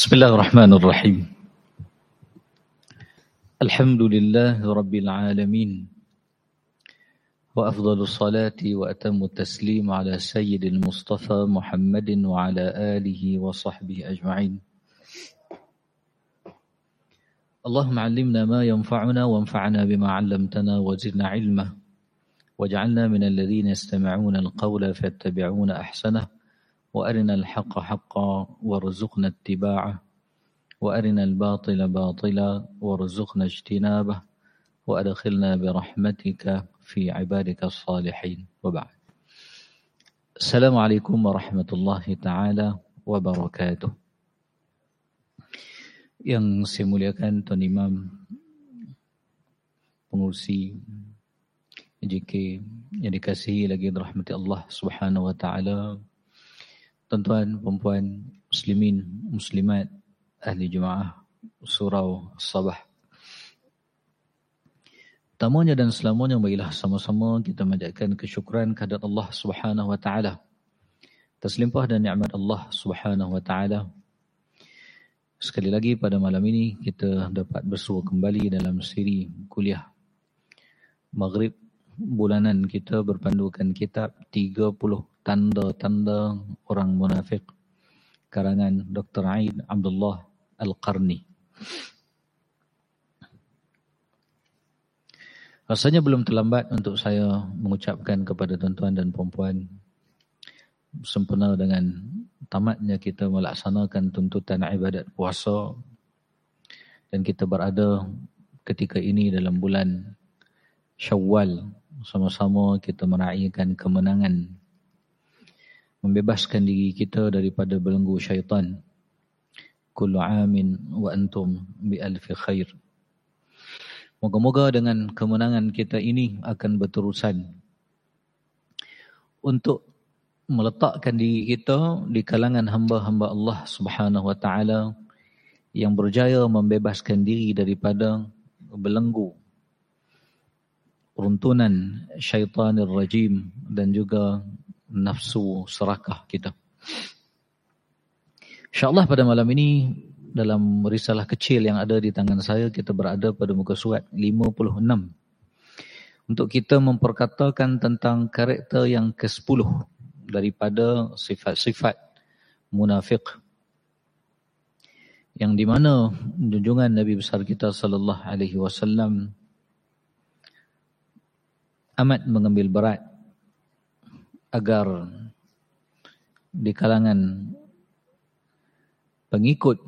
بسم الله الرحمن الرحيم. الحمد لله رب العالمين وأفضل الصلاة وأتم التسليم على سيد المصطفى محمد وعلى آله وصحبه أجمعين. اللهم علمنا ما ينفعنا وانفعنا بما علمتنا وزدنا علما. واجعلنا من الذين يستمعون القول فيتبعون أحسنه. وأرنا الحق حقا وارزقنا اتباعه وأرنا الباطل باطلا وارزقنا اجتنابه وأدخلنا برحمتك في عبادك الصالحين. وبعد. السلام عليكم ورحمة الله تعالى وبركاته. Yang saya muliakan Tuan Imam Pengurusi JK yang dikasihi lagi rahmati Allah Subhanahu wa taala tuan-tuan, perempuan, muslimin, muslimat, ahli jemaah, surau, sabah. Tamanya dan selamanya marilah sama-sama kita majatkan kesyukuran kehadirat Allah Subhanahu wa taala. Terselimpah dan nikmat Allah Subhanahu wa taala. Sekali lagi pada malam ini kita dapat bersua kembali dalam siri kuliah Maghrib bulanan kita berpandukan kitab 30 tanda-tanda orang munafik karangan Dr. Aid Abdullah Al-Qarni. Rasanya belum terlambat untuk saya mengucapkan kepada tuan-tuan dan puan-puan sempena dengan tamatnya kita melaksanakan tuntutan ibadat puasa dan kita berada ketika ini dalam bulan Syawal sama-sama kita meraihkan kemenangan membebaskan diri kita daripada belenggu syaitan. Kullu amin wa antum bi alfi khair. Moga-moga dengan kemenangan kita ini akan berterusan. Untuk meletakkan diri kita di kalangan hamba-hamba Allah Subhanahu wa taala yang berjaya membebaskan diri daripada belenggu runtunan syaitanir rajim dan juga nafsu serakah kita. InsyaAllah pada malam ini dalam risalah kecil yang ada di tangan saya kita berada pada muka surat 56 untuk kita memperkatakan tentang karakter yang ke-10 daripada sifat-sifat munafik yang di mana junjungan Nabi besar kita sallallahu alaihi wasallam amat mengambil berat agar di kalangan pengikut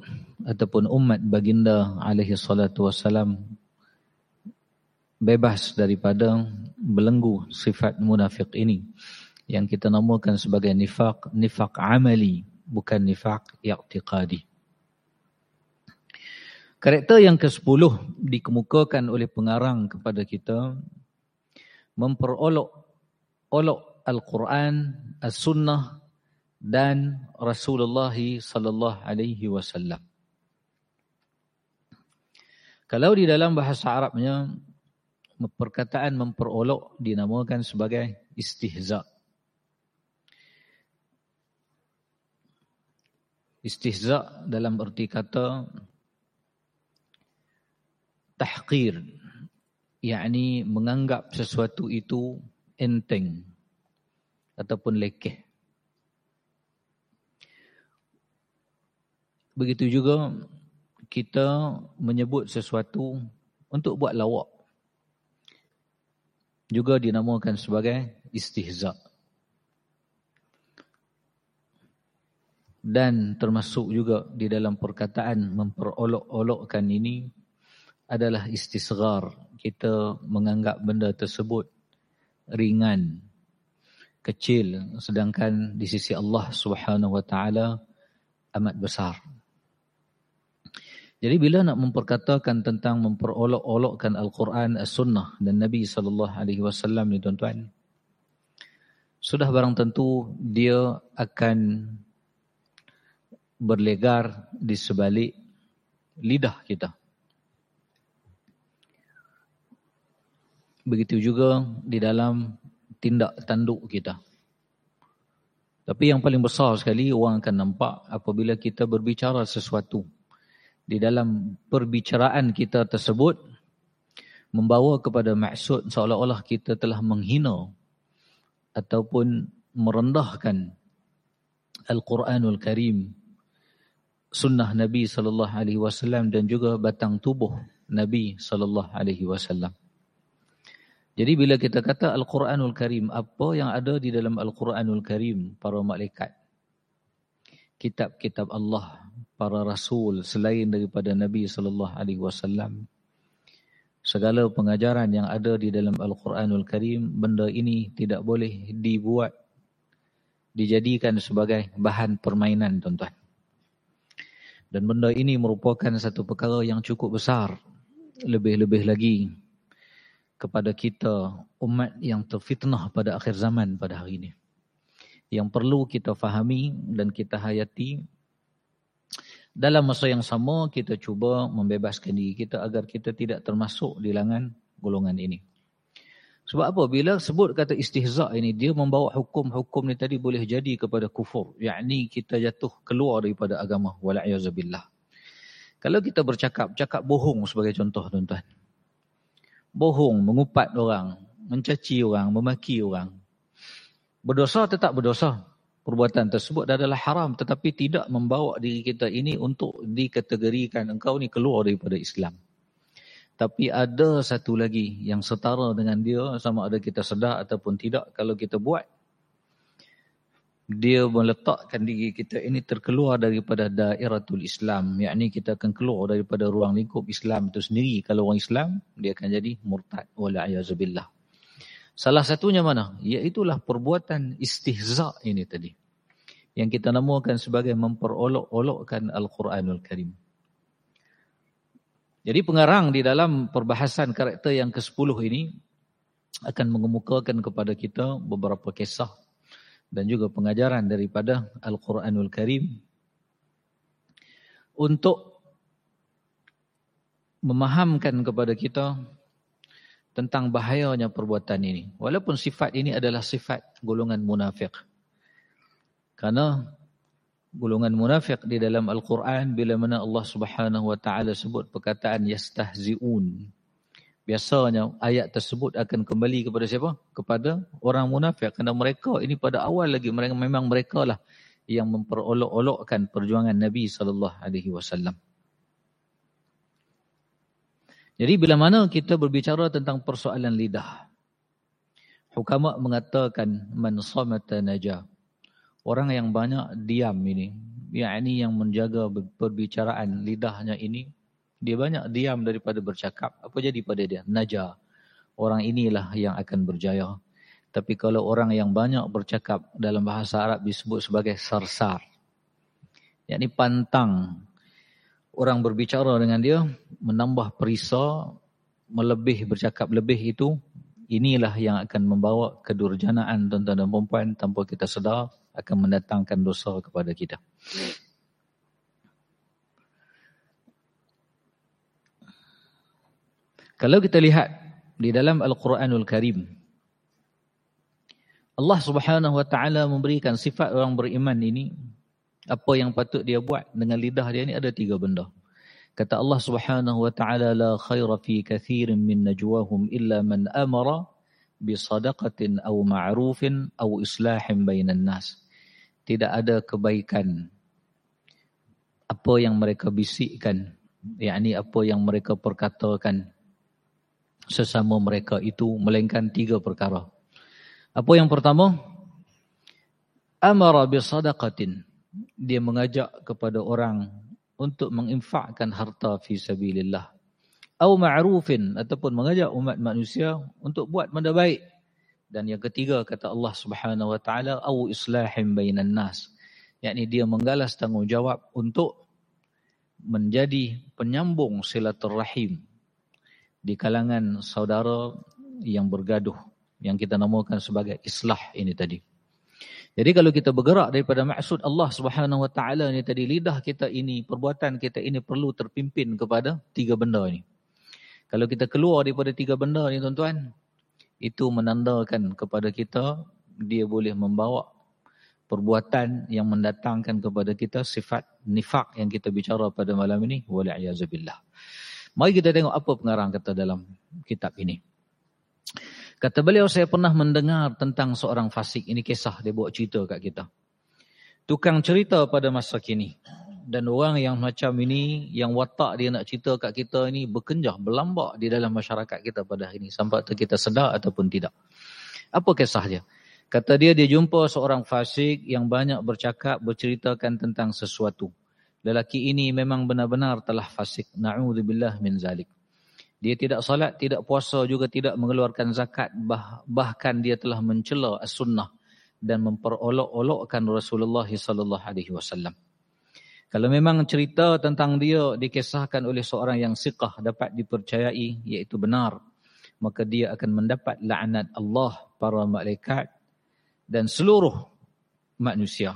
ataupun umat baginda alaihi salatu wasalam bebas daripada belenggu sifat munafik ini yang kita namakan sebagai nifaq nifaq amali bukan nifaq i'tiqadi. Karakter yang ke-10 dikemukakan oleh pengarang kepada kita memperolok olok Al-Quran, As-Sunnah dan Rasulullah sallallahu alaihi wasallam. Kalau di dalam bahasa Arabnya perkataan memperolok dinamakan sebagai istihza. Istihza dalam erti kata tahqir, yakni menganggap sesuatu itu enteng ataupun lekeh. Begitu juga kita menyebut sesuatu untuk buat lawak. Juga dinamakan sebagai istihza. Dan termasuk juga di dalam perkataan memperolok-olokkan ini adalah istisgar. Kita menganggap benda tersebut ringan, kecil sedangkan di sisi Allah Subhanahu wa taala amat besar. Jadi bila nak memperkatakan tentang memperolok-olokkan Al-Quran, As-Sunnah dan Nabi sallallahu alaihi wasallam ni tuan-tuan, sudah barang tentu dia akan berlegar di sebalik lidah kita. Begitu juga di dalam tindak tanduk kita. Tapi yang paling besar sekali orang akan nampak apabila kita berbicara sesuatu. Di dalam perbicaraan kita tersebut membawa kepada maksud seolah-olah kita telah menghina ataupun merendahkan Al-Quranul Karim, sunnah Nabi sallallahu alaihi wasallam dan juga batang tubuh Nabi sallallahu alaihi wasallam. Jadi bila kita kata Al-Quranul Karim, apa yang ada di dalam Al-Quranul Karim, para malaikat, kitab-kitab Allah, para rasul selain daripada Nabi sallallahu alaihi wasallam, segala pengajaran yang ada di dalam Al-Quranul Karim, benda ini tidak boleh dibuat, dijadikan sebagai bahan permainan, tuan-tuan. Dan benda ini merupakan satu perkara yang cukup besar, lebih-lebih lagi kepada kita umat yang terfitnah pada akhir zaman pada hari ini. Yang perlu kita fahami dan kita hayati dalam masa yang sama kita cuba membebaskan diri kita agar kita tidak termasuk di langan golongan ini. Sebab apa? Bila sebut kata istihza' ini, dia membawa hukum-hukum ni tadi boleh jadi kepada kufur. Yakni kita jatuh keluar daripada agama. Wala'iyahzubillah. Kalau kita bercakap, cakap bohong sebagai contoh tuan-tuan bohong, mengupat orang, mencaci orang, memaki orang. Berdosa tetap berdosa. Perbuatan tersebut adalah haram tetapi tidak membawa diri kita ini untuk dikategorikan engkau ni keluar daripada Islam. Tapi ada satu lagi yang setara dengan dia sama ada kita sedar ataupun tidak kalau kita buat dia meletakkan diri kita ini terkeluar daripada dairatul Islam. Yakni kita akan keluar daripada ruang lingkup Islam itu sendiri. Kalau orang Islam, dia akan jadi murtad. Wala'ayazubillah. Salah satunya mana? Iaitulah perbuatan istihza' ini tadi. Yang kita namakan sebagai memperolok-olokkan Al-Quranul Karim. Jadi pengarang di dalam perbahasan karakter yang ke-10 ini akan mengemukakan kepada kita beberapa kisah dan juga pengajaran daripada Al-Quranul Karim untuk memahamkan kepada kita tentang bahayanya perbuatan ini. Walaupun sifat ini adalah sifat golongan munafik. Karena golongan munafik di dalam Al-Quran bila mana Allah Subhanahu wa taala sebut perkataan yastahziun biasanya ayat tersebut akan kembali kepada siapa? Kepada orang munafik. Kerana mereka ini pada awal lagi mereka memang mereka lah yang memperolok-olokkan perjuangan Nabi wasallam. Jadi bila mana kita berbicara tentang persoalan lidah, hukama mengatakan man samata naja. Orang yang banyak diam ini, yakni yang menjaga perbicaraan lidahnya ini dia banyak diam daripada bercakap. Apa jadi pada dia? Naja. Orang inilah yang akan berjaya. Tapi kalau orang yang banyak bercakap dalam bahasa Arab disebut sebagai sarsar. Yang ini pantang. Orang berbicara dengan dia menambah perisa, melebih bercakap lebih itu. Inilah yang akan membawa kedurjanaan tuan-tuan dan perempuan tanpa kita sedar akan mendatangkan dosa kepada kita. Kalau kita lihat di dalam Al-Quranul Karim, Allah Subhanahu Wa Taala memberikan sifat orang beriman ini apa yang patut dia buat dengan lidah dia ini ada tiga benda. Kata Allah Subhanahu Wa Taala la khaira fi kathirin min najwahum illa man amara bi sadaqatin aw ma'rufin aw islahin bainan nas. Tidak ada kebaikan apa yang mereka bisikkan, yakni apa yang mereka perkatakan sesama mereka itu melainkan tiga perkara. Apa yang pertama? Amara bisadaqatin. Dia mengajak kepada orang untuk menginfakkan harta fi sabilillah. Au ma'rufin ataupun mengajak umat manusia untuk buat benda baik. Dan yang ketiga kata Allah Subhanahu wa taala au islahin bainan nas. yakni dia menggalas tanggungjawab untuk menjadi penyambung silaturrahim di kalangan saudara yang bergaduh yang kita namakan sebagai islah ini tadi. Jadi kalau kita bergerak daripada maksud Allah Subhanahu Wa Taala ini tadi lidah kita ini perbuatan kita ini perlu terpimpin kepada tiga benda ini. Kalau kita keluar daripada tiga benda ini tuan-tuan, itu menandakan kepada kita dia boleh membawa perbuatan yang mendatangkan kepada kita sifat nifak yang kita bicara pada malam ini wali'ayazubillah. Mari kita tengok apa pengarang kata dalam kitab ini. Kata beliau saya pernah mendengar tentang seorang fasik ini kisah dia buat cerita kat kita. Tukang cerita pada masa kini dan orang yang macam ini yang watak dia nak cerita kat kita ini berkenjah berlambak di dalam masyarakat kita pada hari ini sampai kita sedar ataupun tidak. Apa kisah dia? Kata dia, dia jumpa seorang fasik yang banyak bercakap, berceritakan tentang sesuatu. Lelaki ini memang benar-benar telah fasik. Na'udzubillah min zalik. Dia tidak salat, tidak puasa, juga tidak mengeluarkan zakat. Bah, bahkan dia telah mencela as-sunnah dan memperolok-olokkan Rasulullah wasallam. Kalau memang cerita tentang dia dikisahkan oleh seorang yang siqah dapat dipercayai iaitu benar, maka dia akan mendapat laknat Allah, para malaikat dan seluruh manusia.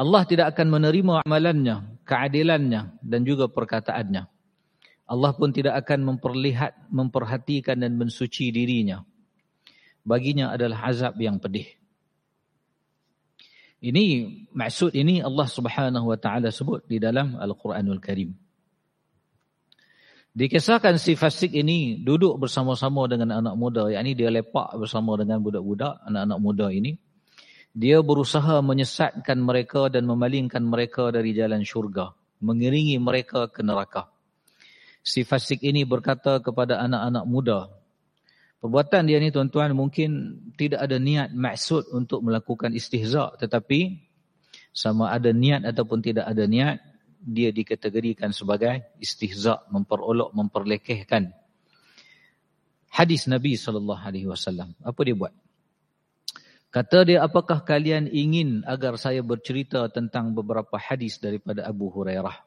Allah tidak akan menerima amalannya, keadilannya dan juga perkataannya. Allah pun tidak akan memperlihat, memperhatikan dan mensuci dirinya. Baginya adalah azab yang pedih. Ini maksud ini Allah Subhanahu wa taala sebut di dalam Al-Quranul Karim. Dikisahkan si fasik ini duduk bersama-sama dengan anak muda. Yang ini dia lepak bersama dengan budak-budak, anak-anak muda ini. Dia berusaha menyesatkan mereka dan memalingkan mereka dari jalan syurga. Mengiringi mereka ke neraka. Si fasik ini berkata kepada anak-anak muda. Perbuatan dia ni tuan-tuan mungkin tidak ada niat maksud untuk melakukan istihza' tetapi sama ada niat ataupun tidak ada niat dia dikategorikan sebagai istihza memperolok memperlekehkan hadis Nabi sallallahu alaihi wasallam apa dia buat kata dia apakah kalian ingin agar saya bercerita tentang beberapa hadis daripada Abu Hurairah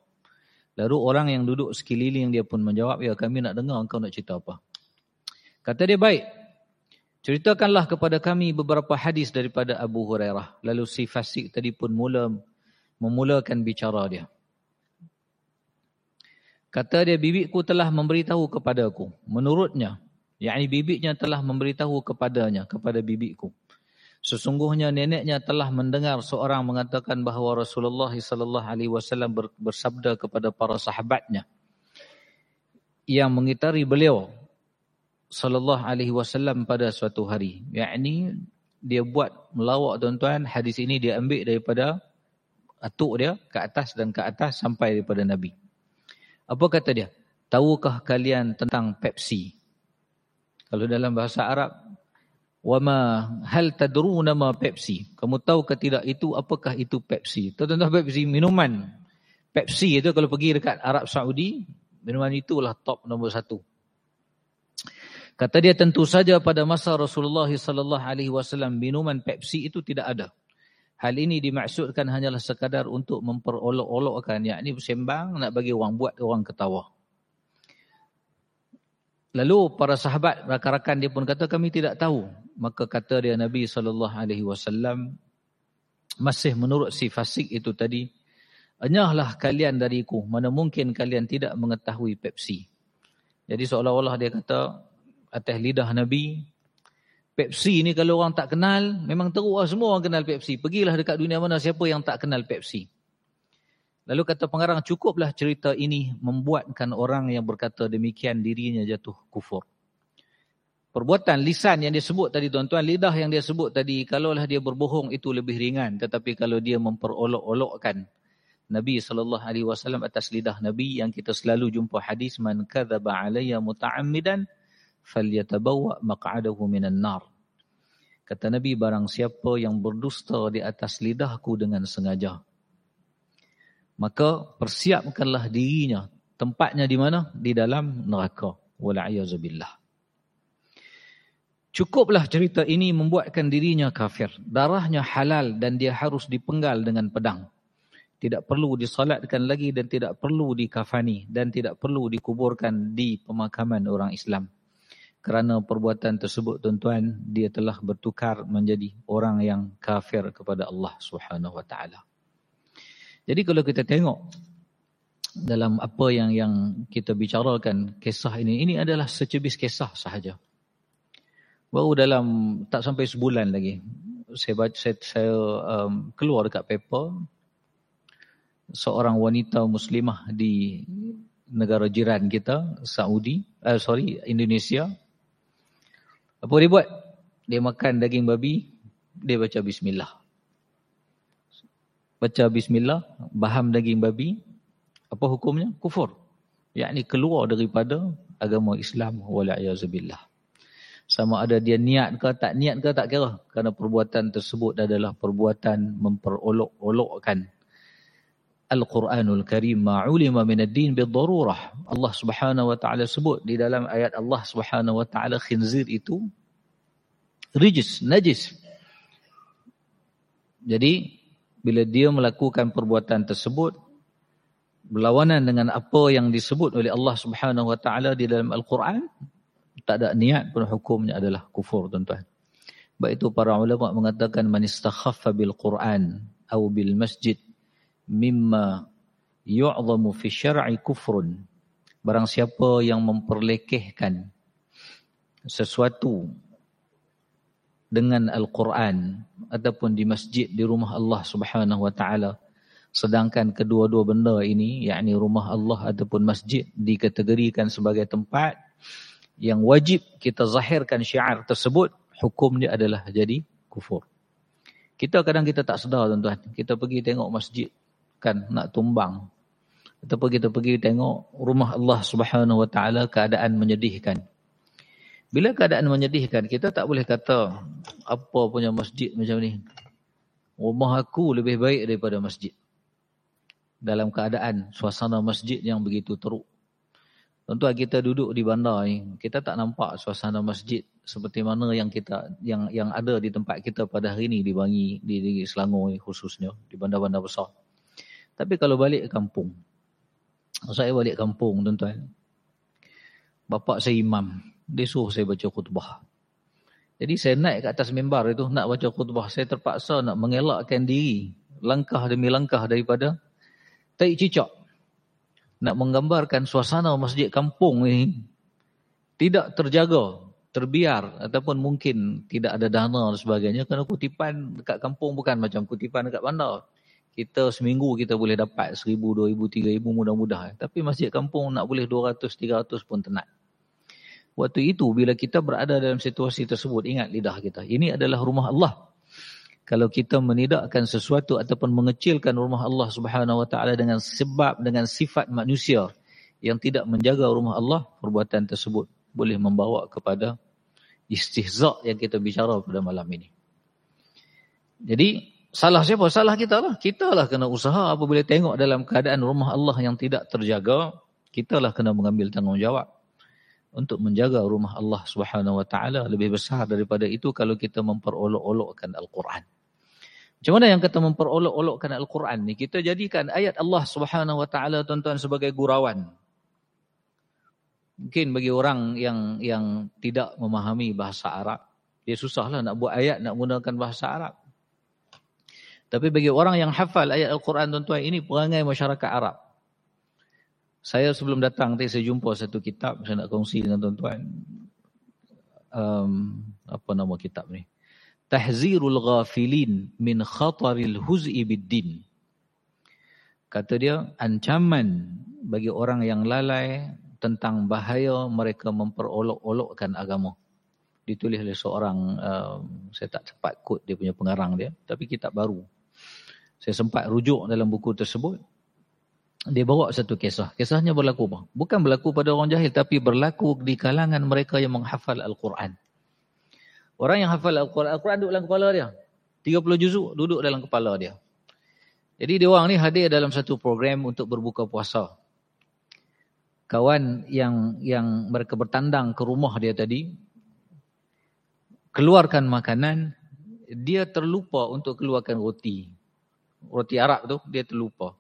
lalu orang yang duduk sekeliling dia pun menjawab ya kami nak dengar engkau nak cerita apa kata dia baik ceritakanlah kepada kami beberapa hadis daripada Abu Hurairah lalu si fasik tadi pun mula memulakan bicara dia Kata dia, bibikku telah memberitahu kepadaku. Menurutnya, yakni bibiknya telah memberitahu kepadanya, kepada bibikku. Sesungguhnya neneknya telah mendengar seorang mengatakan bahawa Rasulullah sallallahu alaihi wasallam bersabda kepada para sahabatnya yang mengitari beliau sallallahu alaihi wasallam pada suatu hari. Yakni dia buat melawak tuan-tuan, hadis ini dia ambil daripada atuk dia ke atas dan ke atas sampai daripada Nabi. Apa kata dia? Tahukah kalian tentang Pepsi? Kalau dalam bahasa Arab, wama hal tadruna ma Pepsi? Kamu tahu ke tidak itu apakah itu Pepsi? Tentang Pepsi minuman. Pepsi itu kalau pergi dekat Arab Saudi, minuman itulah top nombor satu. Kata dia tentu saja pada masa Rasulullah sallallahu alaihi wasallam minuman Pepsi itu tidak ada. Hal ini dimaksudkan hanyalah sekadar untuk memperolok-olokkan. Yang ini bersembang nak bagi orang buat orang ketawa. Lalu para sahabat rakan-rakan dia pun kata kami tidak tahu. Maka kata dia Nabi SAW masih menurut si fasik itu tadi. Enyahlah kalian dariku. Mana mungkin kalian tidak mengetahui Pepsi. Jadi seolah-olah dia kata atas lidah Nabi Pepsi ni kalau orang tak kenal, memang teruk lah semua orang kenal Pepsi. Pergilah dekat dunia mana siapa yang tak kenal Pepsi. Lalu kata pengarang, cukuplah cerita ini membuatkan orang yang berkata demikian dirinya jatuh kufur. Perbuatan lisan yang dia sebut tadi tuan-tuan, lidah yang dia sebut tadi, kalaulah dia berbohong itu lebih ringan. Tetapi kalau dia memperolok-olokkan Nabi SAW atas lidah Nabi yang kita selalu jumpa hadis, Man kathaba alaya muta'ammidan, falyatabawa maq'adahu minan nar. Kata Nabi barang siapa yang berdusta di atas lidahku dengan sengaja. Maka persiapkanlah dirinya. Tempatnya di mana? Di dalam neraka. Wala'ayazubillah. Cukuplah cerita ini membuatkan dirinya kafir. Darahnya halal dan dia harus dipenggal dengan pedang. Tidak perlu disalatkan lagi dan tidak perlu dikafani. Dan tidak perlu dikuburkan di pemakaman orang Islam kerana perbuatan tersebut tuan-tuan dia telah bertukar menjadi orang yang kafir kepada Allah Subhanahu wa taala. Jadi kalau kita tengok dalam apa yang yang kita bicarakan kisah ini ini adalah secebis kisah sahaja. Baru dalam tak sampai sebulan lagi saya baca saya, saya um, keluar dekat paper seorang wanita muslimah di negara jiran kita Saudi uh, sorry Indonesia. Apa dia buat? Dia makan daging babi dia baca bismillah. Baca bismillah baham daging babi apa hukumnya? Kufur. Yakni keluar daripada agama Islam wala iazubillah sama ada dia niat ke tak niat ke tak kira. Kerana perbuatan tersebut adalah perbuatan memperolok-olokkan. Al-Quranul Karim ma'ulima minad din bidarurah Allah Subhanahu wa taala sebut di dalam ayat Allah Subhanahu wa taala khinzir itu rijis najis. Jadi bila dia melakukan perbuatan tersebut berlawanan dengan apa yang disebut oleh Allah Subhanahu wa taala di dalam Al-Quran tak ada niat pun hukumnya adalah kufur tuan-tuan. Baik itu para ulama mengatakan man istakhaffa bil Quran atau bil masjid mimma yu'zamu fi syar'i kufrun. Barang siapa yang memperlekehkan sesuatu dengan Al-Quran ataupun di masjid di rumah Allah Subhanahu wa taala sedangkan kedua-dua benda ini yakni rumah Allah ataupun masjid dikategorikan sebagai tempat yang wajib kita zahirkan syiar tersebut, hukum dia adalah jadi kufur. Kita kadang kita tak sedar tuan-tuan. Kita pergi tengok masjid kan nak tumbang. Ataupun kita pergi tengok rumah Allah Subhanahu Wa Taala keadaan menyedihkan. Bila keadaan menyedihkan, kita tak boleh kata apa punya masjid macam ni. Rumah aku lebih baik daripada masjid. Dalam keadaan suasana masjid yang begitu teruk. Tuan-tuan kita duduk di bandar ni, kita tak nampak suasana masjid seperti mana yang kita yang yang ada di tempat kita pada hari ini di Bangi, di, di Selangor khususnya, di bandar-bandar besar. Tapi kalau balik kampung, saya balik kampung tuan-tuan, bapak saya imam, dia suruh saya baca khutbah. Jadi saya naik ke atas mimbar itu nak baca khutbah, saya terpaksa nak mengelakkan diri langkah demi langkah daripada tai cicak nak menggambarkan suasana masjid kampung ini tidak terjaga, terbiar ataupun mungkin tidak ada dana dan sebagainya kerana kutipan dekat kampung bukan macam kutipan dekat bandar. Kita seminggu kita boleh dapat seribu, dua ribu, tiga ribu mudah-mudah. Tapi masjid kampung nak boleh dua ratus, tiga ratus pun tenat. Waktu itu bila kita berada dalam situasi tersebut, ingat lidah kita. Ini adalah rumah Allah kalau kita menidakkan sesuatu ataupun mengecilkan rumah Allah Subhanahu wa taala dengan sebab dengan sifat manusia yang tidak menjaga rumah Allah perbuatan tersebut boleh membawa kepada istihza yang kita bicara pada malam ini. Jadi salah siapa? Salah kita lah. Kita lah kena usaha apabila tengok dalam keadaan rumah Allah yang tidak terjaga kita lah kena mengambil tanggungjawab untuk menjaga rumah Allah Subhanahu wa taala lebih besar daripada itu kalau kita memperolok-olokkan Al-Quran macam mana yang kata memperolok-olokkan Al-Quran ni? Kita jadikan ayat Allah Subhanahu Wa Taala tuan-tuan sebagai gurauan. Mungkin bagi orang yang yang tidak memahami bahasa Arab, dia susahlah nak buat ayat nak gunakan bahasa Arab. Tapi bagi orang yang hafal ayat Al-Quran tuan-tuan, ini perangai masyarakat Arab. Saya sebelum datang tadi saya jumpa satu kitab saya nak kongsi dengan tuan-tuan. Um, apa nama kitab ni? Tahzirul ghafilin min khataril huz'i biddin. Kata dia, ancaman bagi orang yang lalai tentang bahaya mereka memperolok-olokkan agama. Ditulis oleh seorang, uh, saya tak cepat kod dia punya pengarang dia, tapi kitab baru. Saya sempat rujuk dalam buku tersebut. Dia bawa satu kisah. Kisahnya berlaku apa? Bukan berlaku pada orang jahil, tapi berlaku di kalangan mereka yang menghafal Al-Quran. Orang yang hafal Al-Quran, Al-Quran duduk dalam kepala dia. 30 juzuk duduk dalam kepala dia. Jadi dia orang ni hadir dalam satu program untuk berbuka puasa. Kawan yang yang mereka bertandang ke rumah dia tadi, keluarkan makanan, dia terlupa untuk keluarkan roti. Roti Arab tu, dia terlupa.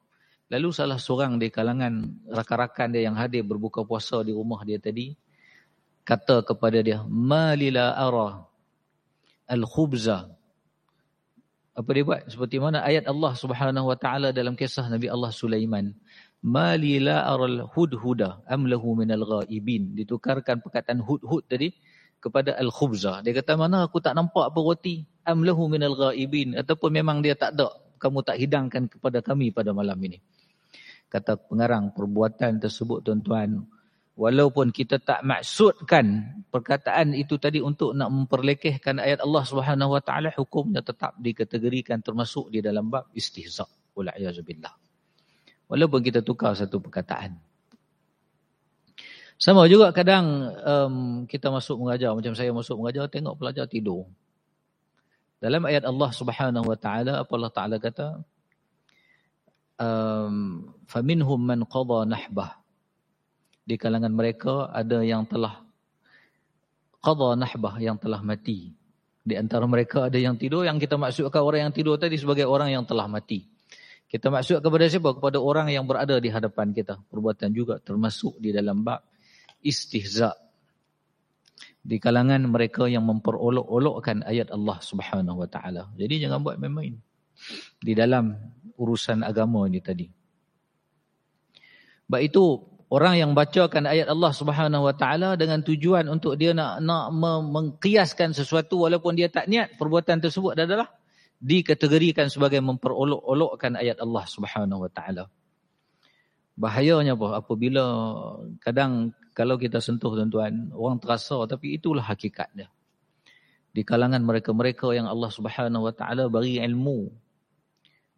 Lalu salah seorang di kalangan rakan-rakan dia yang hadir berbuka puasa di rumah dia tadi, kata kepada dia, Malila ara al-khubza. Apa dia buat? Seperti mana ayat Allah Subhanahu wa taala dalam kisah Nabi Allah Sulaiman. Mali la aral hudhuda am lahu minal ghaibin. Ditukarkan perkataan hudhud tadi kepada al-khubza. Dia kata mana aku tak nampak apa roti. am lahu minal ghaibin ataupun memang dia tak ada kamu tak hidangkan kepada kami pada malam ini kata pengarang perbuatan tersebut tuan-tuan walaupun kita tak maksudkan perkataan itu tadi untuk nak memperlekehkan ayat Allah taala hukumnya tetap dikategorikan termasuk di dalam bab istihza walaupun kita tukar satu perkataan sama juga kadang um, kita masuk mengajar macam saya masuk mengajar tengok pelajar tidur. Dalam ayat Allah Subhanahu wa taala apa Allah taala kata um, faminhum man qada nahbah. Di kalangan mereka ada yang telah qada nahbah yang telah mati. Di antara mereka ada yang tidur yang kita maksudkan orang yang tidur tadi sebagai orang yang telah mati. Kita maksud kepada siapa? Kepada orang yang berada di hadapan kita. Perbuatan juga termasuk di dalam bab istihza di kalangan mereka yang memperolok-olokkan ayat Allah Subhanahu wa taala. Jadi jangan buat main-main di dalam urusan agama ini tadi. Baik itu orang yang bacakan ayat Allah Subhanahu wa taala dengan tujuan untuk dia nak nak mengkiaskan sesuatu walaupun dia tak niat perbuatan tersebut adalah dikategorikan sebagai memperolok-olokkan ayat Allah Subhanahu wa taala. Bahayanya apa? Apabila kadang kalau kita sentuh tuan-tuan, orang terasa tapi itulah hakikatnya. Di kalangan mereka-mereka yang Allah Subhanahu Wa Taala beri ilmu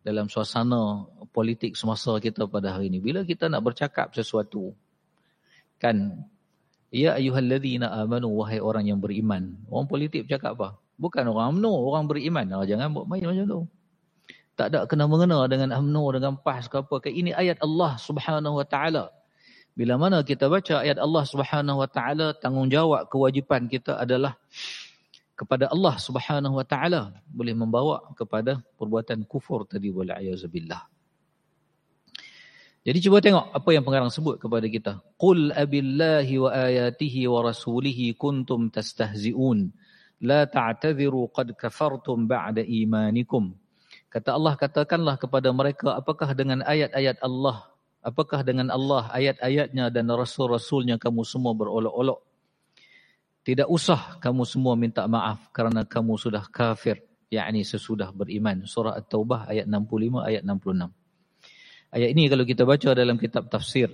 dalam suasana politik semasa kita pada hari ini. Bila kita nak bercakap sesuatu, kan, Ya ayuhalladzina amanu, wahai orang yang beriman. Orang politik bercakap apa? Bukan orang amnu, orang beriman. Oh, jangan buat main macam tu. Tak ada kena mengena dengan amnu, dengan PAS ke apa. Ini ayat Allah subhanahu wa ta'ala. Bila mana kita baca ayat Allah Subhanahu wa taala tanggungjawab kewajipan kita adalah kepada Allah Subhanahu wa taala boleh membawa kepada perbuatan kufur tadi wal billah. Jadi cuba tengok apa yang pengarang sebut kepada kita. Qul abillahi wa ayatihi wa rasulihi kuntum tastahzi'un. La ta'tadhiru qad kafartum ba'da imanikum. Kata Allah katakanlah kepada mereka apakah dengan ayat-ayat Allah Apakah dengan Allah, ayat-ayatnya dan rasul-rasulnya kamu semua berolok-olok? Tidak usah kamu semua minta maaf kerana kamu sudah kafir. yakni sesudah beriman. Surah At-Taubah ayat 65, ayat 66. Ayat ini kalau kita baca dalam kitab tafsir.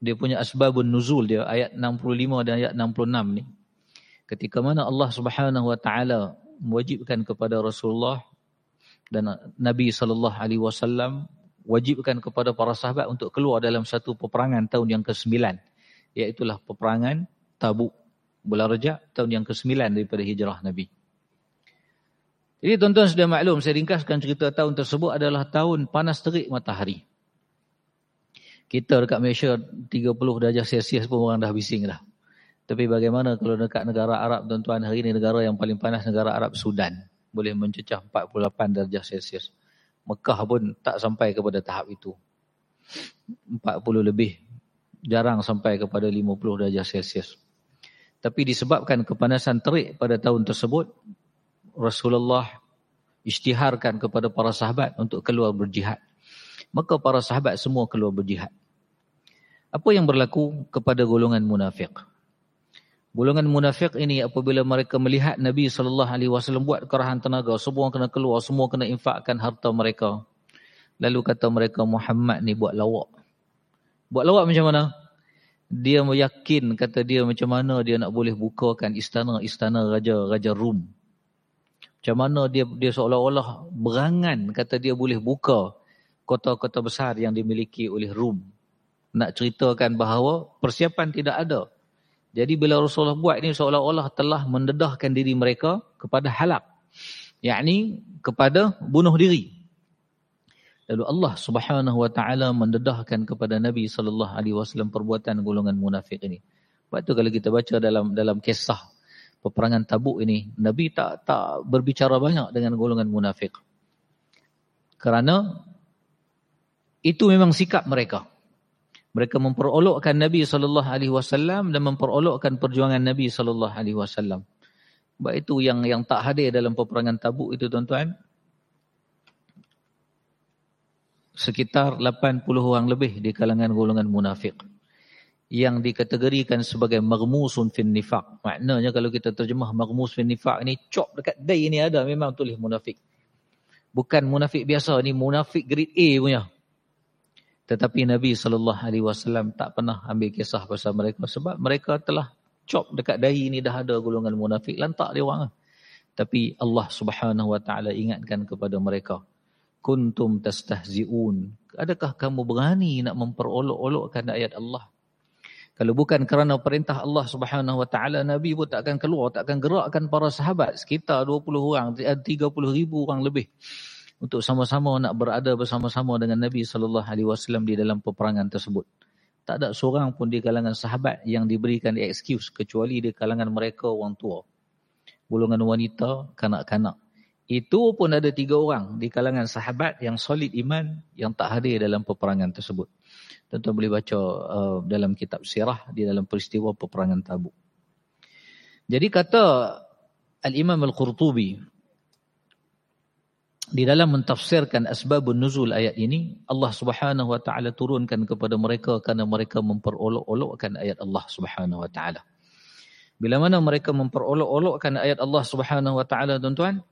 Dia punya asbabun nuzul dia. Ayat 65 dan ayat 66 ni. Ketika mana Allah subhanahu wa ta'ala mewajibkan kepada Rasulullah dan Nabi wasallam wajibkan kepada para sahabat untuk keluar dalam satu peperangan tahun yang ke-9 iaitulah peperangan Tabuk bulan Rejab tahun yang ke-9 daripada hijrah Nabi. Jadi tuan-tuan sudah maklum saya ringkaskan cerita tahun tersebut adalah tahun panas terik matahari. Kita dekat Malaysia 30 darjah Celsius pun orang dah bising dah. Tapi bagaimana kalau dekat negara Arab tuan-tuan hari ini negara yang paling panas negara Arab Sudan boleh mencecah 48 darjah Celsius. Mekah pun tak sampai kepada tahap itu. 40 lebih. Jarang sampai kepada 50 darjah Celsius. Tapi disebabkan kepanasan terik pada tahun tersebut, Rasulullah isytiharkan kepada para sahabat untuk keluar berjihad. Maka para sahabat semua keluar berjihad. Apa yang berlaku kepada golongan munafik? Golongan munafik ini apabila mereka melihat Nabi sallallahu alaihi wasallam buat kerahan tenaga, semua kena keluar, semua kena infakkan harta mereka. Lalu kata mereka Muhammad ni buat lawak. Buat lawak macam mana? Dia meyakin kata dia macam mana dia nak boleh bukakan istana-istana raja-raja Rum. Macam mana dia dia seolah-olah berangan kata dia boleh buka kota-kota besar yang dimiliki oleh Rum. Nak ceritakan bahawa persiapan tidak ada. Jadi bila Rasulullah buat ini seolah-olah telah mendedahkan diri mereka kepada halak. yakni kepada bunuh diri. Lalu Allah subhanahu wa ta'ala mendedahkan kepada Nabi sallallahu alaihi wasallam perbuatan golongan munafik ini. Sebab itu kalau kita baca dalam dalam kisah peperangan tabuk ini, Nabi tak tak berbicara banyak dengan golongan munafik. Kerana itu memang sikap mereka. Mereka memperolokkan Nabi sallallahu alaihi wasallam dan memperolokkan perjuangan Nabi sallallahu alaihi wasallam. Baik itu yang yang tak hadir dalam peperangan Tabuk itu tuan-tuan. Sekitar 80 orang lebih di kalangan golongan munafik. yang dikategorikan sebagai maghmusun fin nifaq. Maknanya kalau kita terjemah maghmus fin nifaq ni cop dekat day ni ada memang tulis munafik. Bukan munafik biasa ni munafik grade A punya. Tetapi Nabi SAW tak pernah ambil kisah pasal mereka sebab mereka telah cop dekat dahi ni dah ada golongan munafik lantak dia orang. Tapi Allah Subhanahu Wa Taala ingatkan kepada mereka, kuntum tastahziun. Adakah kamu berani nak memperolok-olokkan ayat Allah? Kalau bukan kerana perintah Allah Subhanahu Wa Taala, Nabi pun tak akan keluar, tak akan gerakkan para sahabat sekitar 20 orang, 30 ribu orang lebih untuk sama-sama nak berada bersama-sama dengan Nabi sallallahu alaihi wasallam di dalam peperangan tersebut. Tak ada seorang pun di kalangan sahabat yang diberikan excuse kecuali di kalangan mereka orang tua. Golongan wanita, kanak-kanak. Itu pun ada tiga orang di kalangan sahabat yang solid iman yang tak hadir dalam peperangan tersebut. Tentu boleh baca uh, dalam kitab sirah di dalam peristiwa peperangan tabuk. Jadi kata Al-Imam Al-Qurtubi di dalam mentafsirkan asbabun nuzul ayat ini Allah Subhanahu wa taala turunkan kepada mereka kerana mereka memperolok-olokkan ayat Allah Subhanahu wa taala. Bila mana mereka memperolok-olokkan ayat Allah Subhanahu wa taala tuan-tuan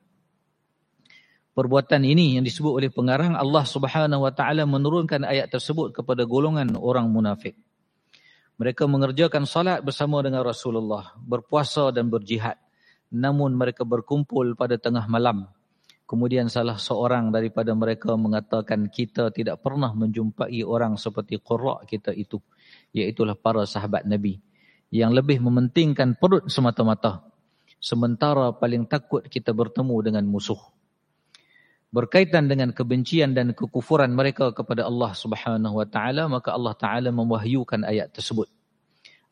perbuatan ini yang disebut oleh pengarang Allah Subhanahu wa taala menurunkan ayat tersebut kepada golongan orang munafik. Mereka mengerjakan salat bersama dengan Rasulullah, berpuasa dan berjihad. Namun mereka berkumpul pada tengah malam Kemudian salah seorang daripada mereka mengatakan kita tidak pernah menjumpai orang seperti qurra kita itu. Iaitulah para sahabat Nabi. Yang lebih mementingkan perut semata-mata. Sementara paling takut kita bertemu dengan musuh. Berkaitan dengan kebencian dan kekufuran mereka kepada Allah subhanahu wa ta'ala. Maka Allah ta'ala mewahyukan ayat tersebut.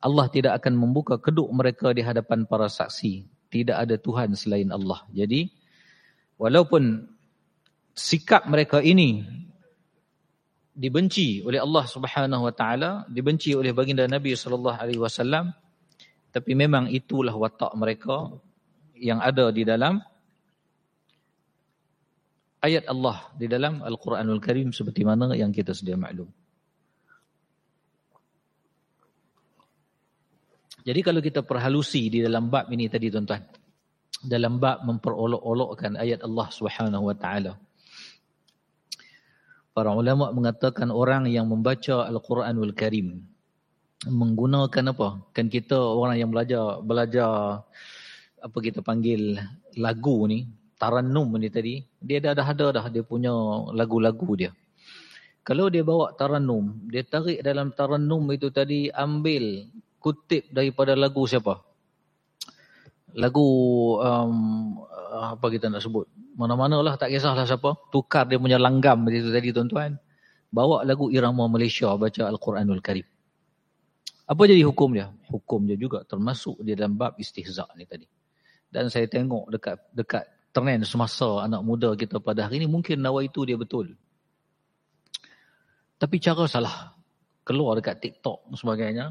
Allah tidak akan membuka keduk mereka di hadapan para saksi. Tidak ada Tuhan selain Allah. Jadi, walaupun sikap mereka ini dibenci oleh Allah Subhanahu wa taala, dibenci oleh baginda Nabi sallallahu alaihi wasallam, tapi memang itulah watak mereka yang ada di dalam ayat Allah di dalam Al-Quranul Karim seperti mana yang kita sedia maklum. Jadi kalau kita perhalusi di dalam bab ini tadi tuan-tuan, dalam bab memperolok-olokkan ayat Allah Subhanahu wa taala. Para ulama mengatakan orang yang membaca Al-Quranul Karim menggunakan apa? Kan kita orang yang belajar belajar apa kita panggil lagu ni, tarannum ni tadi, dia dah dah ada dah dia punya lagu-lagu dia. Kalau dia bawa tarannum, dia tarik dalam tarannum itu tadi ambil kutip daripada lagu siapa? lagu um, apa kita nak sebut? Mana-mana lah tak kisahlah siapa. Tukar dia punya langgam itu tadi tuan-tuan. Bawa lagu irama Malaysia baca Al-Quranul Karim. Apa jadi hukum dia? Hukum dia juga termasuk di dalam bab istihza ni tadi. Dan saya tengok dekat dekat trend semasa anak muda kita pada hari ini mungkin nawa itu dia betul tapi cara salah keluar dekat TikTok dan sebagainya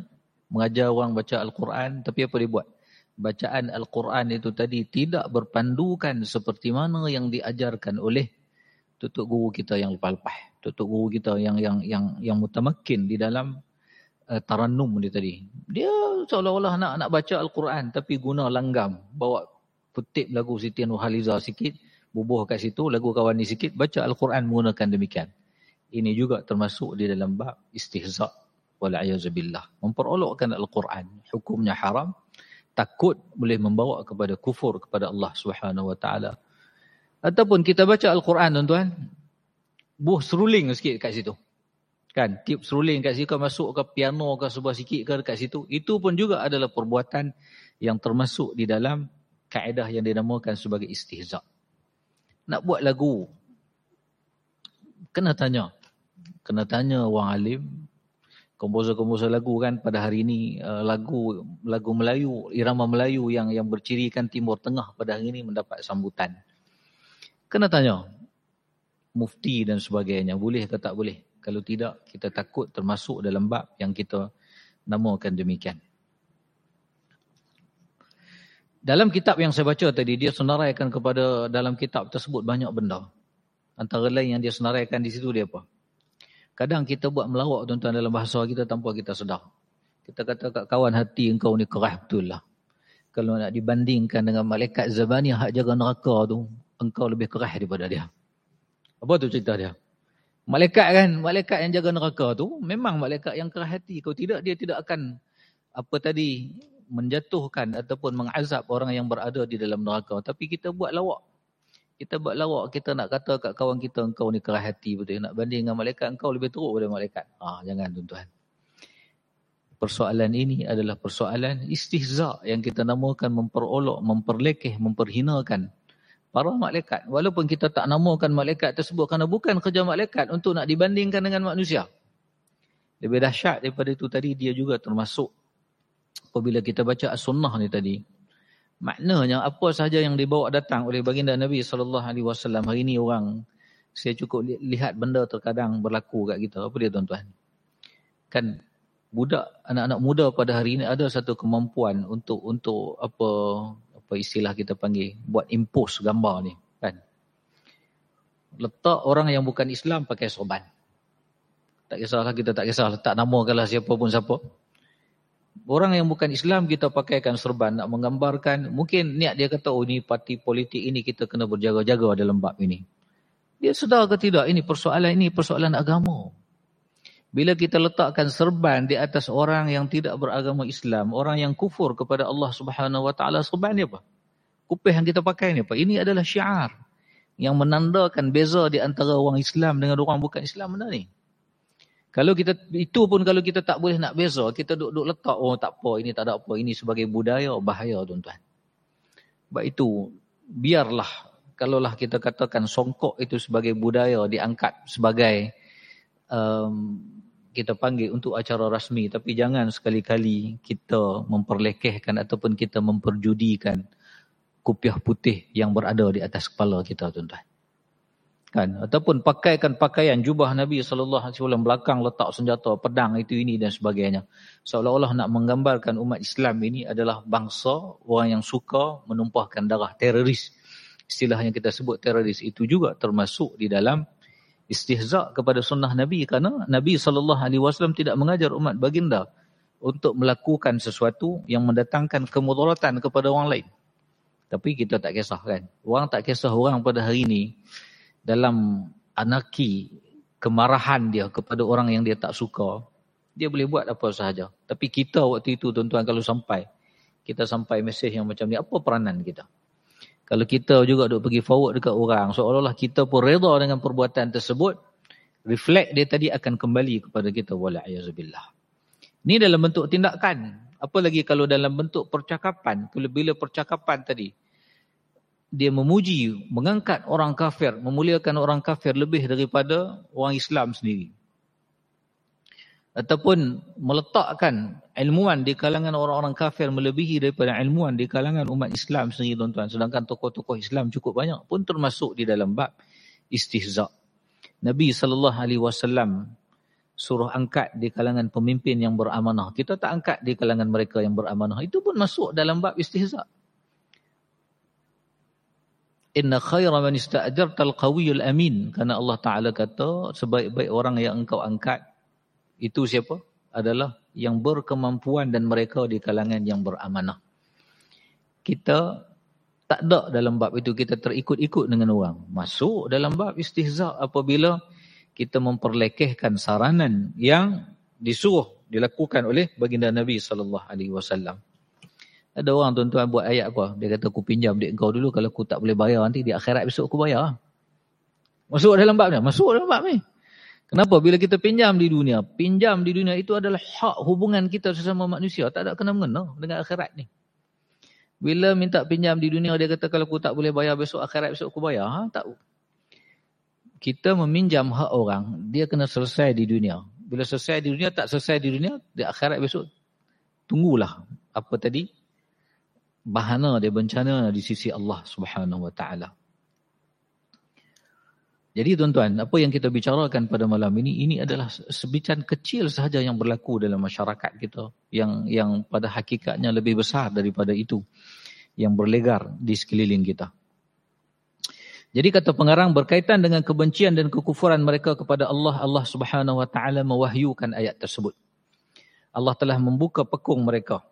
mengajar orang baca Al-Quran tapi apa dia buat bacaan Al-Quran itu tadi tidak berpandukan seperti mana yang diajarkan oleh tutup guru kita yang lepas-lepas. Tutup guru kita yang yang yang yang mutamakin di dalam uh, tarannum dia tadi. Dia seolah-olah nak nak baca Al-Quran tapi guna langgam. Bawa kutip lagu Siti Nurhaliza sikit, bubuh kat situ, lagu kawan ni sikit, baca Al-Quran menggunakan demikian. Ini juga termasuk di dalam bab istihza' wal'ayazubillah. Memperolokkan Al-Quran. Hukumnya haram takut boleh membawa kepada kufur kepada Allah Subhanahu wa taala. Ataupun kita baca Al-Quran tuan-tuan, buh seruling sikit kat situ. Kan, tiup seruling kat situ masuk ke piano ke sebuah sikit ke dekat situ, itu pun juga adalah perbuatan yang termasuk di dalam kaedah yang dinamakan sebagai istihza. Nak buat lagu kena tanya. Kena tanya orang alim, komposer-komposer lagu kan pada hari ini uh, lagu lagu Melayu irama Melayu yang yang bercirikan Timur Tengah pada hari ini mendapat sambutan. Kena tanya mufti dan sebagainya boleh atau tak boleh? Kalau tidak kita takut termasuk dalam bab yang kita namakan demikian. Dalam kitab yang saya baca tadi dia senaraikan kepada dalam kitab tersebut banyak benda. Antara lain yang dia senaraikan di situ dia apa? Kadang kita buat melawak tuan-tuan dalam bahasa kita tanpa kita sedar. Kita kata kat kawan hati engkau ni kerah betul lah. Kalau nak dibandingkan dengan malaikat Zabani hak jaga neraka tu, engkau lebih kerah daripada dia. Apa tu cerita dia? Malaikat kan, malaikat yang jaga neraka tu, memang malaikat yang kerah hati. Kalau tidak, dia tidak akan apa tadi menjatuhkan ataupun mengazab orang yang berada di dalam neraka. Tapi kita buat lawak. Kita buat lawak, kita nak kata kat kawan kita, engkau ni kerah hati betul. Nak banding dengan malaikat, engkau lebih teruk daripada malaikat. Ah, jangan tuan-tuan persoalan ini adalah persoalan istihza yang kita namakan memperolok, memperlekeh, memperhinakan para malaikat. Walaupun kita tak namakan malaikat tersebut kerana bukan kerja malaikat untuk nak dibandingkan dengan manusia. Lebih dahsyat daripada itu tadi dia juga termasuk apabila kita baca as-sunnah ni tadi. Maknanya apa sahaja yang dibawa datang oleh baginda Nabi SAW hari ini orang saya cukup lihat benda terkadang berlaku kat kita. Apa dia tuan-tuan? Kan budak anak-anak muda pada hari ini ada satu kemampuan untuk untuk apa apa istilah kita panggil buat impose gambar ni kan letak orang yang bukan Islam pakai sorban tak kisahlah kita tak kisah letak nama kalau siapa pun siapa orang yang bukan Islam kita pakaikan serban nak menggambarkan mungkin niat dia kata oh ni parti politik ini kita kena berjaga-jaga dalam bab ini dia sedar ke tidak ini persoalan ini persoalan agama bila kita letakkan serban di atas orang yang tidak beragama Islam, orang yang kufur kepada Allah Taala, serban ni apa? Kupih yang kita pakai ni apa? Ini adalah syiar yang menandakan beza di antara orang Islam dengan orang bukan Islam benda ni. Kalau kita itu pun kalau kita tak boleh nak beza, kita duduk letak oh tak apa, ini tak ada apa, ini sebagai budaya bahaya tuan-tuan. Sebab itu biarlah kalaulah kita katakan songkok itu sebagai budaya diangkat sebagai um, kita panggil untuk acara rasmi tapi jangan sekali-kali kita memperlekehkan ataupun kita memperjudikan kupiah putih yang berada di atas kepala kita tuan-tuan. Kan ataupun pakaikan pakaian jubah Nabi sallallahu alaihi wasallam belakang letak senjata pedang itu ini dan sebagainya. Seolah-olah nak menggambarkan umat Islam ini adalah bangsa orang yang suka menumpahkan darah teroris. Istilah yang kita sebut teroris itu juga termasuk di dalam istihza kepada sunnah Nabi kerana Nabi SAW tidak mengajar umat baginda untuk melakukan sesuatu yang mendatangkan kemudaratan kepada orang lain. Tapi kita tak kisah kan. Orang tak kisah orang pada hari ini dalam anarki kemarahan dia kepada orang yang dia tak suka, dia boleh buat apa sahaja. Tapi kita waktu itu tuan-tuan kalau sampai, kita sampai mesej yang macam ni, apa peranan kita? Kalau kita juga duk pergi forward dekat orang, seolah-olah kita pun reda dengan perbuatan tersebut, reflect dia tadi akan kembali kepada kita. Wala'ayazubillah. Ini dalam bentuk tindakan. Apa lagi kalau dalam bentuk percakapan, bila percakapan tadi, dia memuji, mengangkat orang kafir, memuliakan orang kafir lebih daripada orang Islam sendiri. Ataupun meletakkan ilmuwan di kalangan orang-orang kafir melebihi daripada ilmuwan di kalangan umat Islam sendiri tuan-tuan. Sedangkan tokoh-tokoh Islam cukup banyak pun termasuk di dalam bab istihza. Nabi wasallam suruh angkat di kalangan pemimpin yang beramanah. Kita tak angkat di kalangan mereka yang beramanah. Itu pun masuk dalam bab istihza Inna khaira man ista'jarta al-qawiyul amin karena Allah Taala kata sebaik-baik orang yang engkau angkat itu siapa? Adalah yang berkemampuan dan mereka di kalangan yang beramanah. Kita tak ada dalam bab itu kita terikut-ikut dengan orang. Masuk dalam bab istihza apabila kita memperlekehkan saranan yang disuruh dilakukan oleh baginda Nabi sallallahu alaihi wasallam. Ada orang tuan-tuan buat ayat apa? Dia kata aku pinjam duit kau dulu kalau aku tak boleh bayar nanti di akhirat besok aku bayar. Masuk dalam bab ni. Masuk dalam bab ni. Kenapa? Bila kita pinjam di dunia, pinjam di dunia itu adalah hak hubungan kita sesama manusia. Tak ada kena-mengena dengan akhirat ni. Bila minta pinjam di dunia, dia kata kalau aku tak boleh bayar besok, akhirat besok aku bayar. Ha? Tak. Kita meminjam hak orang, dia kena selesai di dunia. Bila selesai di dunia, tak selesai di dunia, di akhirat besok, tunggulah apa tadi, bahana dia bencana di sisi Allah subhanahu wa ta'ala. Jadi tuan-tuan, apa yang kita bicarakan pada malam ini, ini adalah sebican kecil sahaja yang berlaku dalam masyarakat kita. Yang yang pada hakikatnya lebih besar daripada itu. Yang berlegar di sekeliling kita. Jadi kata pengarang berkaitan dengan kebencian dan kekufuran mereka kepada Allah, Allah subhanahu wa ta'ala mewahyukan ayat tersebut. Allah telah membuka pekung mereka.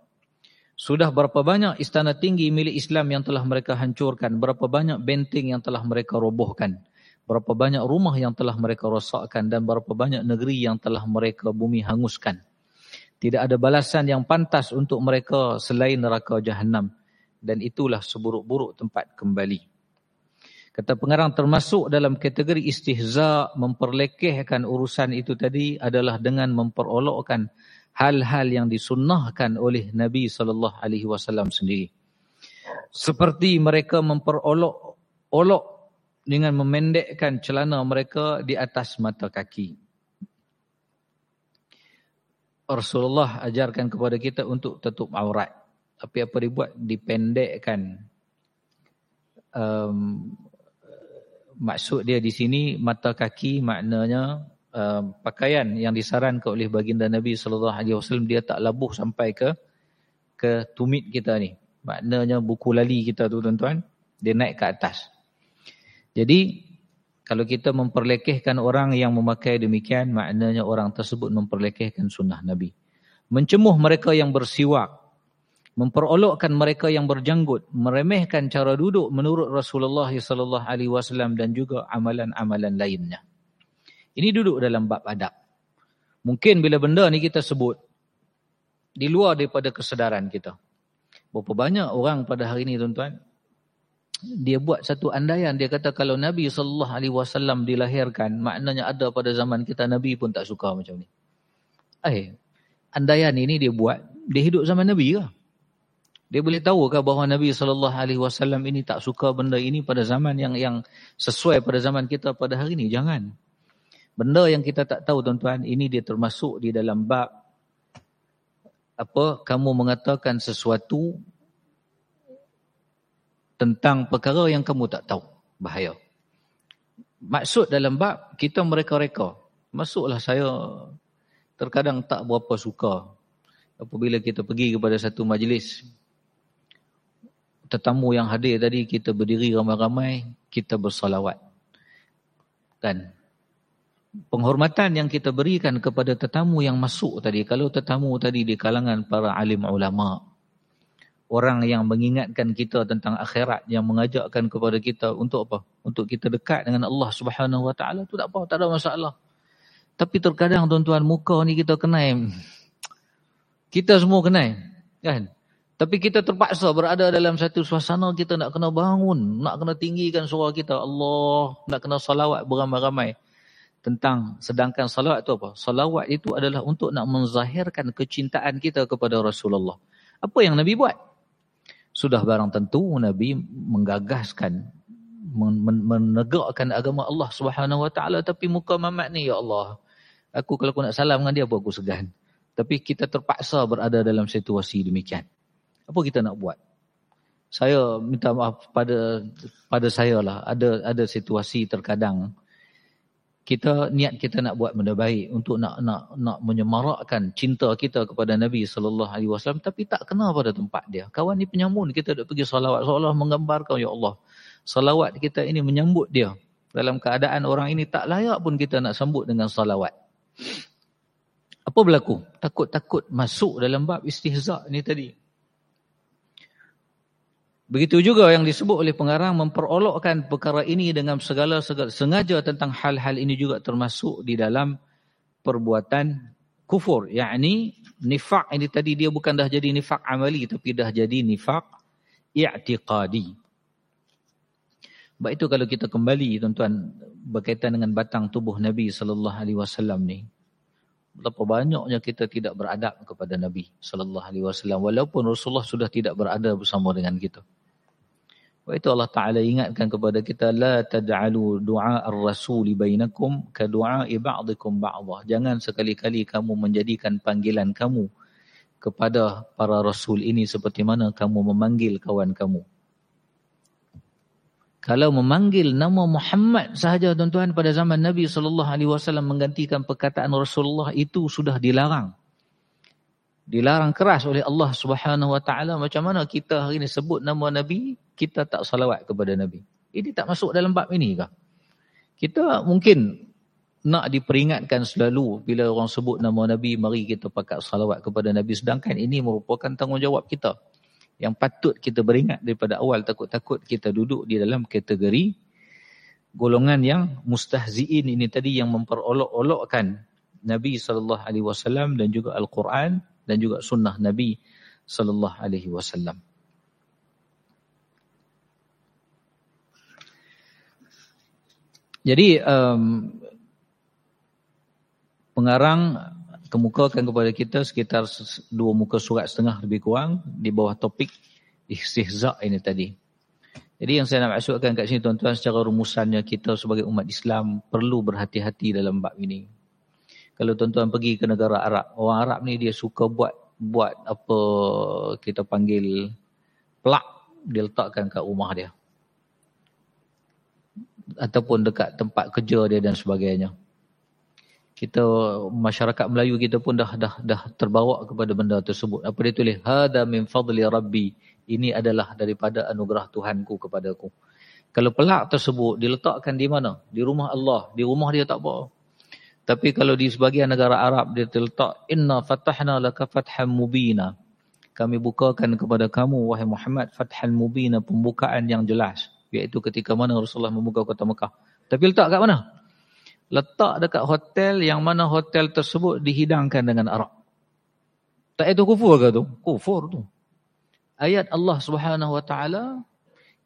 Sudah berapa banyak istana tinggi milik Islam yang telah mereka hancurkan. Berapa banyak benteng yang telah mereka robohkan. Berapa banyak rumah yang telah mereka rosakkan. Dan berapa banyak negeri yang telah mereka bumi hanguskan. Tidak ada balasan yang pantas untuk mereka selain neraka jahannam. Dan itulah seburuk-buruk tempat kembali. Kata pengarang termasuk dalam kategori istihza memperlekehkan urusan itu tadi adalah dengan memperolokkan hal-hal yang disunnahkan oleh Nabi sallallahu alaihi wasallam sendiri. Seperti mereka memperolok-olok dengan memendekkan celana mereka di atas mata kaki. Rasulullah ajarkan kepada kita untuk tutup aurat. Tapi apa dibuat? Dipendekkan. Um, maksud dia di sini mata kaki maknanya uh, pakaian yang disarankan oleh baginda Nabi sallallahu alaihi wasallam dia tak labuh sampai ke ke tumit kita ni. Maknanya buku lali kita tu tuan-tuan, dia naik ke atas. Jadi kalau kita memperlekehkan orang yang memakai demikian, maknanya orang tersebut memperlekehkan sunnah Nabi. Mencemuh mereka yang bersiwak, memperolokkan mereka yang berjanggut, meremehkan cara duduk menurut Rasulullah sallallahu alaihi wasallam dan juga amalan-amalan lainnya. Ini duduk dalam bab adab. Mungkin bila benda ni kita sebut di luar daripada kesedaran kita. Berapa banyak orang pada hari ini tuan-tuan dia buat satu andaian dia kata kalau Nabi sallallahu alaihi wasallam dilahirkan maknanya ada pada zaman kita Nabi pun tak suka macam ni. Eh andaian ini dia buat dia hidup zaman Nabi ke? Dia boleh tahu ke bahawa Nabi sallallahu alaihi wasallam ini tak suka benda ini pada zaman yang yang sesuai pada zaman kita pada hari ini? Jangan. Benda yang kita tak tahu tuan-tuan, ini dia termasuk di dalam bab apa kamu mengatakan sesuatu tentang perkara yang kamu tak tahu. Bahaya. Maksud dalam bab kita mereka-reka. Masuklah saya terkadang tak berapa suka apabila kita pergi kepada satu majlis tetamu yang hadir tadi kita berdiri ramai-ramai kita bersalawat. Kan? Penghormatan yang kita berikan kepada tetamu yang masuk tadi. Kalau tetamu tadi di kalangan para alim ulama, orang yang mengingatkan kita tentang akhirat, yang mengajakkan kepada kita untuk apa? Untuk kita dekat dengan Allah Subhanahu Wa Taala tu tak apa, tak ada masalah. Tapi terkadang tuan-tuan muka ni kita kenal. Kita semua kenal, kan? Tapi kita terpaksa berada dalam satu suasana kita nak kena bangun, nak kena tinggikan suara kita. Allah, nak kena salawat beramai-ramai tentang sedangkan salawat itu apa? Salawat itu adalah untuk nak menzahirkan kecintaan kita kepada Rasulullah. Apa yang Nabi buat? Sudah barang tentu Nabi menggagaskan menegakkan agama Allah Subhanahu Wa Taala tapi muka Mamat ni ya Allah. Aku kalau aku nak salam dengan dia apa aku segan. Tapi kita terpaksa berada dalam situasi demikian. Apa kita nak buat? Saya minta maaf pada pada saya lah. Ada ada situasi terkadang kita niat kita nak buat benda baik untuk nak nak nak menyemarakkan cinta kita kepada Nabi sallallahu alaihi wasallam tapi tak kena pada tempat dia. Kawan ni penyamun kita dak pergi solawat seolah menggambarkan ya Allah. Solawat kita ini menyambut dia. Dalam keadaan orang ini tak layak pun kita nak sambut dengan solawat. Apa berlaku? Takut-takut masuk dalam bab istihza ni tadi. Begitu juga yang disebut oleh pengarang memperolokkan perkara ini dengan segala, segala sengaja tentang hal-hal ini juga termasuk di dalam perbuatan kufur. Yakni nifak ini tadi dia bukan dah jadi nifak amali tapi dah jadi nifak i'tiqadi. Baik itu kalau kita kembali tuan-tuan berkaitan dengan batang tubuh Nabi wasallam ni. Betapa banyaknya kita tidak beradab kepada Nabi sallallahu alaihi wasallam walaupun Rasulullah sudah tidak berada bersama dengan kita. Sebab itu Allah Ta'ala ingatkan kepada kita, La tad'alu du'a ar-rasuli bainakum ka du'a'i ba'dikum ba'dah. Jangan sekali-kali kamu menjadikan panggilan kamu kepada para rasul ini seperti mana kamu memanggil kawan kamu. Kalau memanggil nama Muhammad sahaja tuan-tuan pada zaman Nabi SAW menggantikan perkataan Rasulullah itu sudah dilarang dilarang keras oleh Allah Subhanahu Wa Taala macam mana kita hari ini sebut nama Nabi kita tak salawat kepada Nabi ini tak masuk dalam bab ini kah kita mungkin nak diperingatkan selalu bila orang sebut nama Nabi, mari kita pakai salawat kepada Nabi. Sedangkan ini merupakan tanggungjawab kita. Yang patut kita beringat daripada awal takut-takut kita duduk di dalam kategori golongan yang mustahziin ini tadi yang memperolok-olokkan Nabi sallallahu alaihi wasallam dan juga Al-Quran dan juga sunnah Nabi sallallahu alaihi wasallam. Jadi um, pengarang kemukakan kepada kita sekitar dua muka surat setengah lebih kurang di bawah topik istihza' ini tadi. Jadi yang saya nak masukkan kat sini tuan-tuan secara rumusannya kita sebagai umat Islam perlu berhati-hati dalam bab ini. Kalau tuan-tuan pergi ke negara Arab, orang Arab ni dia suka buat buat apa kita panggil plak dia letakkan kat rumah dia ataupun dekat tempat kerja dia dan sebagainya. Kita masyarakat Melayu kita pun dah dah dah terbawa kepada benda tersebut. Apa dia tulis? Hada min fadli rabbi. Ini adalah daripada anugerah Tuhanku kepadaku. Kalau pelak tersebut diletakkan di mana? Di rumah Allah. Di rumah dia tak apa. Tapi kalau di sebagian negara Arab dia terletak inna fatahna laka fathan mubina. Kami bukakan kepada kamu wahai Muhammad fathan mubina pembukaan yang jelas iaitu ketika mana Rasulullah membuka kota Mekah. Tapi letak kat mana? Letak dekat hotel yang mana hotel tersebut dihidangkan dengan arak. Tak itu kufur ke tu? Kufur tu. Ayat Allah Subhanahu Wa Taala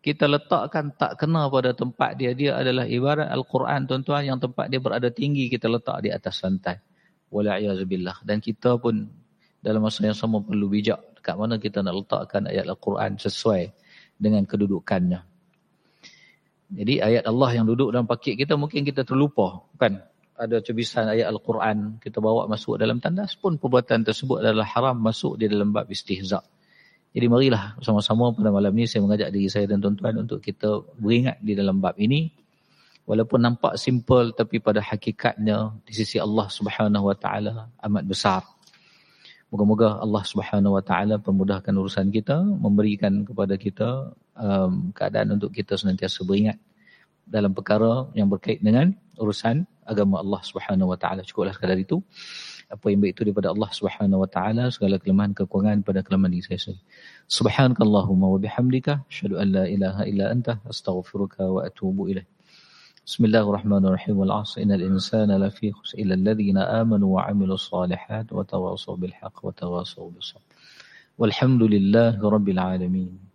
kita letakkan tak kena pada tempat dia. Dia adalah ibarat Al-Quran tuan-tuan yang tempat dia berada tinggi kita letak di atas lantai. Wala'iyahzubillah. Dan kita pun dalam masa yang sama perlu bijak dekat mana kita nak letakkan ayat Al-Quran sesuai dengan kedudukannya. Jadi ayat Allah yang duduk dalam pakit kita mungkin kita terlupa. Kan? Ada cebisan ayat Al-Quran kita bawa masuk dalam tandas pun perbuatan tersebut adalah haram masuk di dalam bab istihza. Jadi marilah sama-sama pada malam ini saya mengajak diri saya dan tuan-tuan untuk kita beringat di dalam bab ini. Walaupun nampak simple tapi pada hakikatnya di sisi Allah Subhanahu Wa Taala amat besar. Moga-moga Allah Subhanahu Wa Taala permudahkan urusan kita, memberikan kepada kita um, keadaan untuk kita senantiasa beringat dalam perkara yang berkait dengan urusan agama Allah Subhanahu wa taala. Cukuplah sekadar itu. Apa yang baik itu daripada Allah Subhanahu wa taala segala kelemahan kekurangan pada kelemahan diri saya sendiri. Subhanakallahumma wa bihamdika asyhadu an la ilaha illa anta astaghfiruka wa atubu ilaik Bismillahirrahmanirrahim. Wal 'asr. Innal insana lafi khusr illa alladhina amanu wa 'amilus salihati wa tawassaw bil wa tawassaw bis sabr. Walhamdulillahirabbil alamin.